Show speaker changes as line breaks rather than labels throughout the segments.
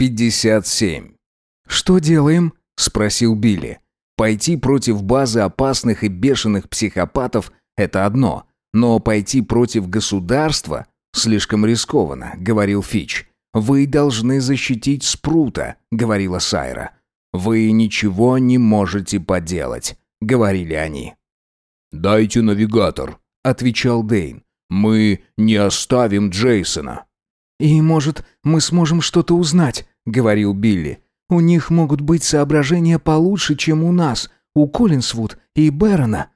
57. «Что делаем?» – спросил Билли. Пойти против базы опасных и бешеных психопатов – это одно, но пойти против государства слишком рискованно, говорил Фич. Вы должны защитить Спрута, говорила Сайра. Вы ничего не можете поделать, говорили они.
Дайте навигатор, отвечал Дейн. Мы не оставим Джейсона.
И, может, мы сможем что-то узнать, говорил Билли. У них могут быть соображения получше, чем у нас, у Коллинсвуд и Бэрона».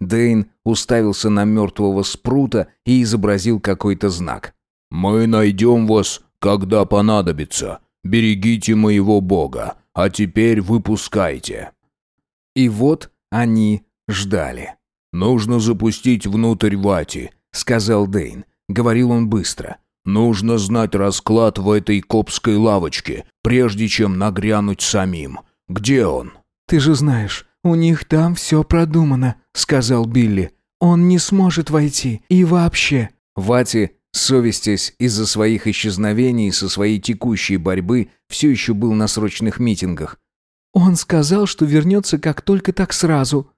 Дэйн уставился на мертвого спрута и изобразил какой-то знак.
«Мы найдем вас, когда понадобится. Берегите моего бога, а теперь выпускайте».
И вот они ждали.
«Нужно запустить внутрь Вати», — сказал Дэйн. Говорил он быстро. Нужно знать расклад в этой копской лавочке, прежде чем нагрянуть самим. Где он?»
«Ты же знаешь, у них там все продумано», — сказал Билли. «Он не сможет войти. И вообще...» Вати, совестясь из-за своих исчезновений со своей текущей борьбы, все еще был на срочных митингах. «Он сказал, что вернется как только так сразу».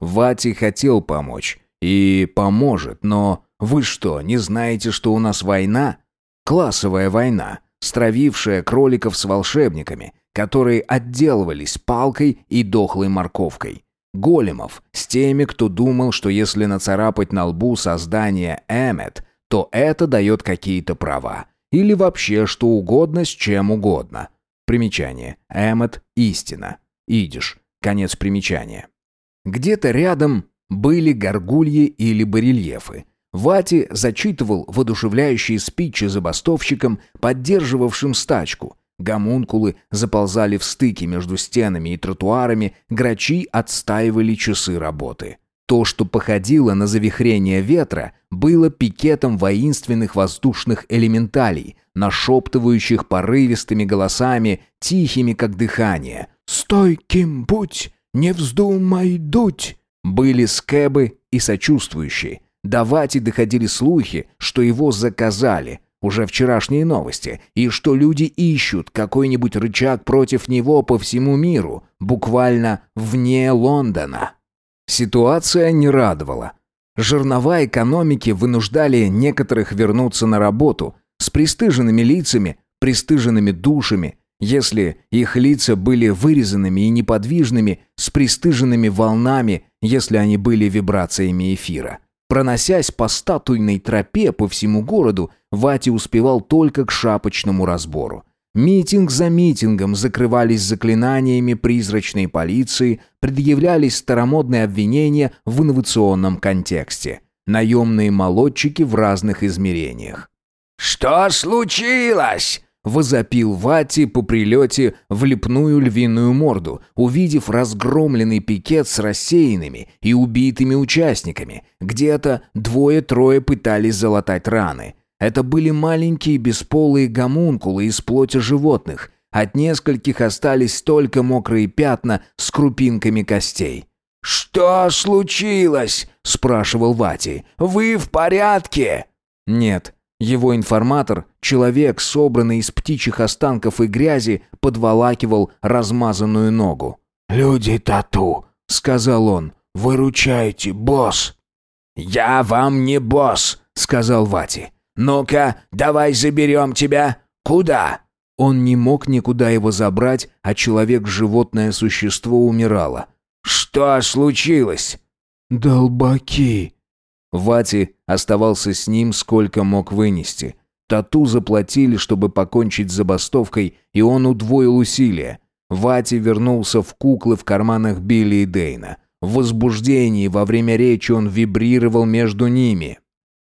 Вати хотел помочь. И поможет, но вы что, не знаете, что у нас война? Классовая война, стравившая кроликов с волшебниками, которые отделывались палкой и дохлой морковкой. Големов с теми, кто думал, что если нацарапать на лбу создание Эммет, то это дает какие-то права. Или вообще что угодно с чем угодно. Примечание. Эммет – истина. Идиш. Конец примечания. Где-то рядом были горгульи или барельефы – Вати зачитывал воодушевляющие спичи забастовщикам, поддерживавшим стачку. Гомункулы заползали в стыки между стенами и тротуарами, грачи отстаивали часы работы. То, что походило на завихрение ветра, было пикетом воинственных воздушных элементалей, нашептывающих порывистыми голосами, тихими как дыхание. «Стой, кем будь! Не вздумай дуть!» Были скэбы и сочувствующие, до доходили слухи, что его заказали, уже вчерашние новости, и что люди ищут какой-нибудь рычаг против него по всему миру, буквально вне Лондона. Ситуация не радовала. Жернова экономики вынуждали некоторых вернуться на работу с пристыженными лицами, пристыженными душами, если их лица были вырезанными и неподвижными, с пристыженными волнами, если они были вибрациями эфира. Проносясь по статуйной тропе по всему городу, Вати успевал только к шапочному разбору. Митинг за митингом закрывались заклинаниями призрачной полиции, предъявлялись старомодные обвинения в инновационном контексте. Наемные молодчики в разных измерениях.
«Что случилось?»
Возопил Вати по прилете в лепную львиную морду, увидев разгромленный пикет с рассеянными и убитыми участниками. Где-то двое-трое пытались залатать раны. Это были маленькие бесполые гомункулы из плоти животных. От нескольких остались только мокрые пятна с крупинками костей.
«Что случилось?» – спрашивал Вати. «Вы в порядке?»
«Нет», его информатор, человек, собранный из птичьих останков и грязи, подволакивал размазанную ногу.
«Люди тату», — сказал он, — «выручайте, босс». «Я вам не босс», — сказал Вати. «Ну-ка, давай заберем тебя. Куда?»
Он не мог никуда его забрать, а человек-животное существо умирало.
«Что случилось?»
«Долбаки», Вати оставался с ним сколько мог вынести. Тату заплатили, чтобы покончить с забастовкой, и он удвоил усилия. Вати вернулся в куклы в карманах Билли и Дейна. В возбуждении во время речи он вибрировал между ними.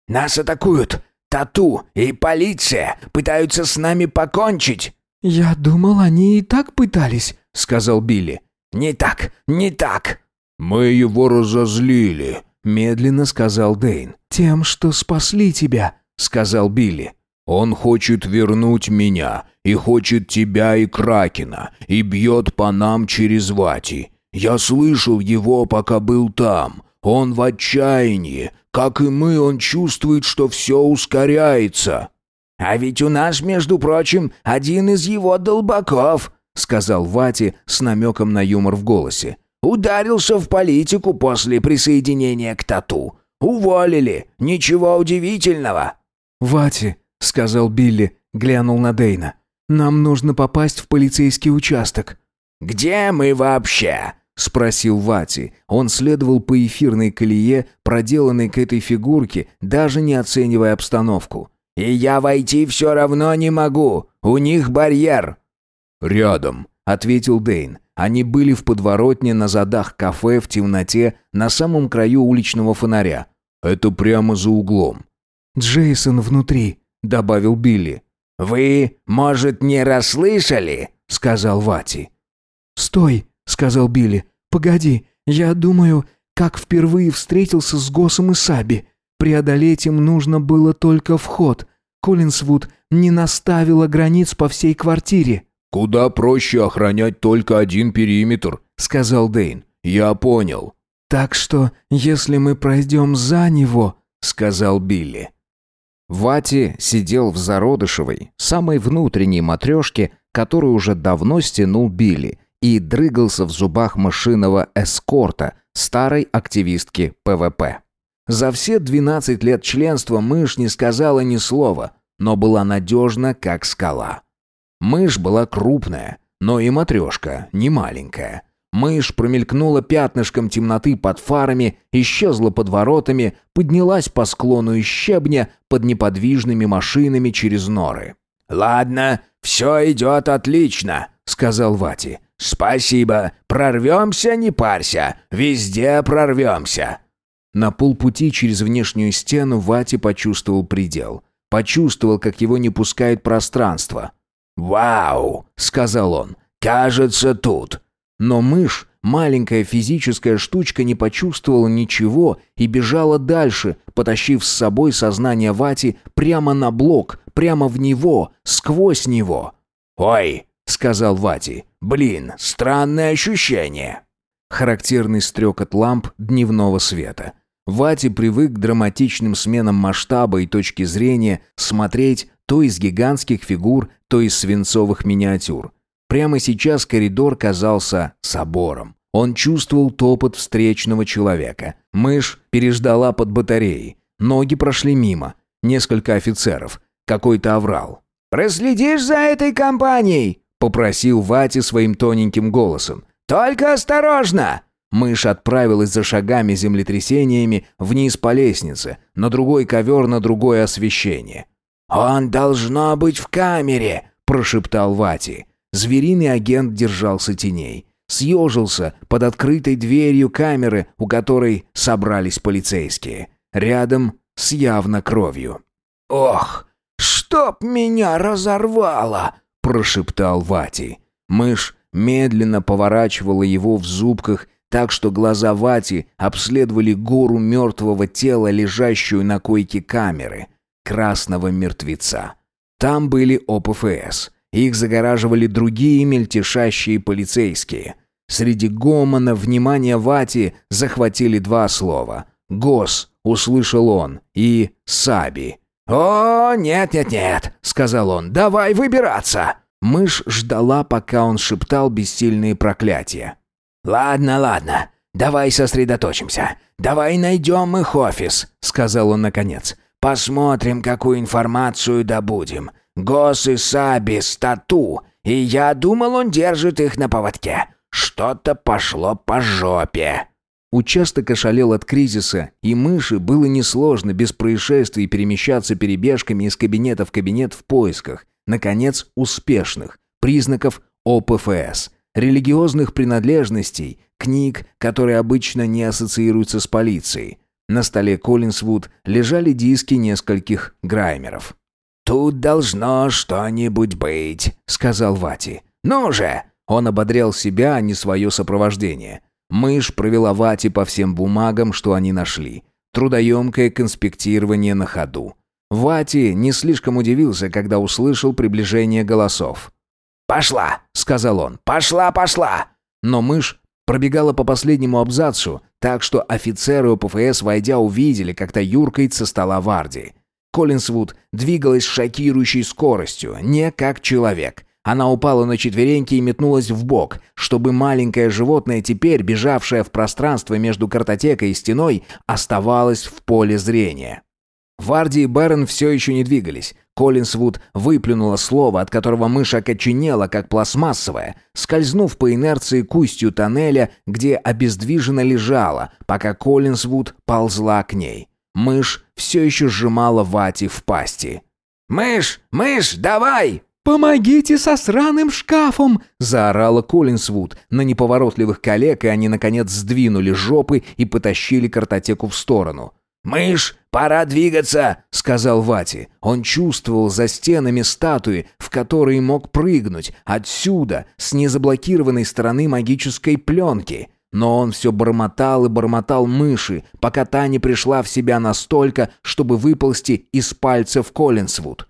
«Нас атакуют! Тату и полиция пытаются с нами покончить!»
«Я думал, они и так пытались», — сказал Билли.
«Не так, не так!»
«Мы его разозлили»,
медленно сказал Дейн. «Тем, что спасли тебя», — сказал Билли.
«Он хочет вернуть меня, и хочет тебя и Кракена, и бьет по нам через Вати. Я слышал его, пока был там. Он в отчаянии. Как и мы, он чувствует, что все ускоряется».
А ведь у нас, между прочим, один из его долбаков», — сказал Вати с намеком на юмор в голосе. «Ударился в политику после присоединения к Тату. Уволили. Ничего удивительного».
«Вати», — сказал Билли, глянул на Дейна. «Нам нужно попасть в полицейский участок».
«Где мы вообще?»
— спросил Вати. Он следовал по эфирной колее, проделанной к этой фигурке, даже не оценивая обстановку.
«И я войти все равно не могу. У них барьер».
«Рядом», —
ответил Дейн. Они были в подворотне на задах кафе в темноте на самом краю уличного фонаря.
«Это прямо за углом».
«Джейсон внутри», — добавил Билли.
«Вы, может, не расслышали?» — сказал Вати.
«Стой!» — сказал Билли. «Погоди, я думаю, как впервые встретился с Госом и Саби. Преодолеть им нужно было только вход. Коллинсвуд не наставила границ по всей квартире».
«Куда проще охранять только один периметр», — сказал Дейн. «Я понял».
«Так что, если мы пройдем за него», — сказал Билли.
Вати сидел в зародышевой, самой внутренней матрешке, которую уже давно стянул Билли, и дрыгался в зубах машинного эскорта, старой активистки ПВП.
За все 12 лет членства мышь не сказала ни слова, но была надежна, как скала. Мышь была крупная, но и матрешка не маленькая. Мышь промелькнула пятнышком темноты под фарами, исчезла под воротами, поднялась по склону из щебня под неподвижными машинами через норы.
«Ладно, все идет отлично», — сказал Вати. «Спасибо. Прорвемся, не парься. Везде прорвемся».
На полпути через внешнюю стену Вати почувствовал предел. Почувствовал, как его не пускает пространство.
«Вау!» — сказал он. «Кажется, тут».
Но мышь, маленькая физическая штучка, не почувствовала ничего и бежала дальше, потащив с собой сознание Вати прямо на блок, прямо в него, сквозь него.
«Ой!» — сказал Вати. «Блин, странное ощущение».
Характерный стрекот ламп дневного света. Вати привык к драматичным сменам масштаба и точки зрения смотреть то из гигантских фигур, то из свинцовых миниатюр. Прямо сейчас коридор казался собором. Он чувствовал топот встречного человека. Мышь переждала под батареей. Ноги прошли мимо. Несколько офицеров. Какой-то оврал.
«Проследишь за этой компанией?» — попросил Вати своим тоненьким голосом. «Только осторожно!»
Мышь отправилась за шагами землетрясениями вниз по лестнице, на другой ковер, на другое освещение.
«Он должно быть в камере», — прошептал Вати.
Звериный агент держался теней. Съежился под открытой дверью камеры, у которой собрались полицейские. Рядом с явно кровью.
«Ох, чтоб меня разорвало!» — прошептал Вати.
Мышь медленно поворачивала его в зубках, так что глаза Вати обследовали гору мертвого тела, лежащую на койке камеры, красного мертвеца. Там были ОПФС. Их загораживали другие мельтешащие полицейские. Среди гомона внимания Вати захватили два слова. «Гос», — услышал он, и «Саби».
«О, нет-нет-нет», — сказал он, — «давай выбираться».
Мышь ждала, пока он шептал бессильные проклятия.
«Ладно, ладно, давай сосредоточимся. Давай найдем их офис», — сказал он наконец. «Посмотрим, какую информацию добудем. Гос и Саби стату, и я думал, он держит их на поводке. Что-то пошло по жопе».
Участок ошалел от кризиса, и мыши было несложно без происшествий перемещаться перебежками из кабинета в кабинет в поисках, наконец, успешных признаков ОПФС, религиозных принадлежностей, книг, которые обычно не ассоциируются с полицией. На столе Коллинсвуд лежали диски нескольких граймеров.
«Тут должно что-нибудь быть», — сказал Вати. «Ну же!»
Он ободрял себя, а не свое сопровождение. Мышь провела Вати по всем бумагам, что они нашли. Трудоемкое конспектирование на ходу. Вати не слишком удивился, когда услышал приближение голосов.
«Пошла!» — сказал он. «Пошла, пошла!»
Но мышь пробегала по последнему абзацу, так что офицеры ОПФС, войдя, увидели, как то юркает со стола Варди.
Коллинсвуд двигалась с шокирующей скоростью, не как человек. Она упала на четвереньки и метнулась в бок, чтобы маленькое животное, теперь бежавшее в пространство между картотекой и стеной, оставалось в поле зрения. Варди и Бэрон все еще не двигались. Коллинсвуд выплюнула слово, от которого мышь окоченела, как пластмассовая, скользнув по инерции к устью тоннеля, где обездвиженно лежала, пока Коллинсвуд ползла к ней. Мышь все еще сжимала Вати в пасти.
«Мышь! Мышь, давай!»
«Помогите со сраным шкафом!»
– заорала Коллинсвуд на неповоротливых коллег, и они, наконец, сдвинули жопы и потащили картотеку в сторону.
«Мышь, пора двигаться!» — сказал Вати.
Он чувствовал за стенами статуи, в которые мог прыгнуть, отсюда, с незаблокированной стороны магической пленки. Но он все бормотал и бормотал мыши, пока та не пришла в себя настолько, чтобы выползти из пальцев Коллинсвуд.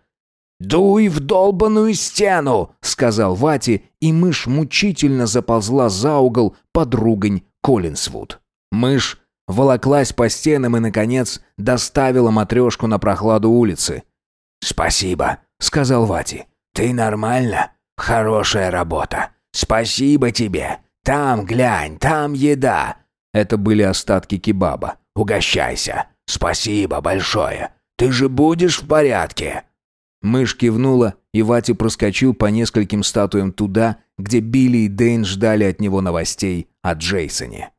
«Дуй в долбаную стену!» — сказал Вати, и мышь мучительно заползла за угол под ругань Коллинсвуд.
Мышь волоклась по стенам и, наконец, доставила матрешку на прохладу улицы.
«Спасибо», — сказал Вати. «Ты нормально? Хорошая работа. Спасибо тебе. Там, глянь, там еда».
Это были остатки кебаба.
«Угощайся. Спасибо большое. Ты же будешь в порядке?»
Мышь кивнула, и Вати проскочил по нескольким статуям туда, где Билли и Дэйн ждали от него новостей о Джейсоне.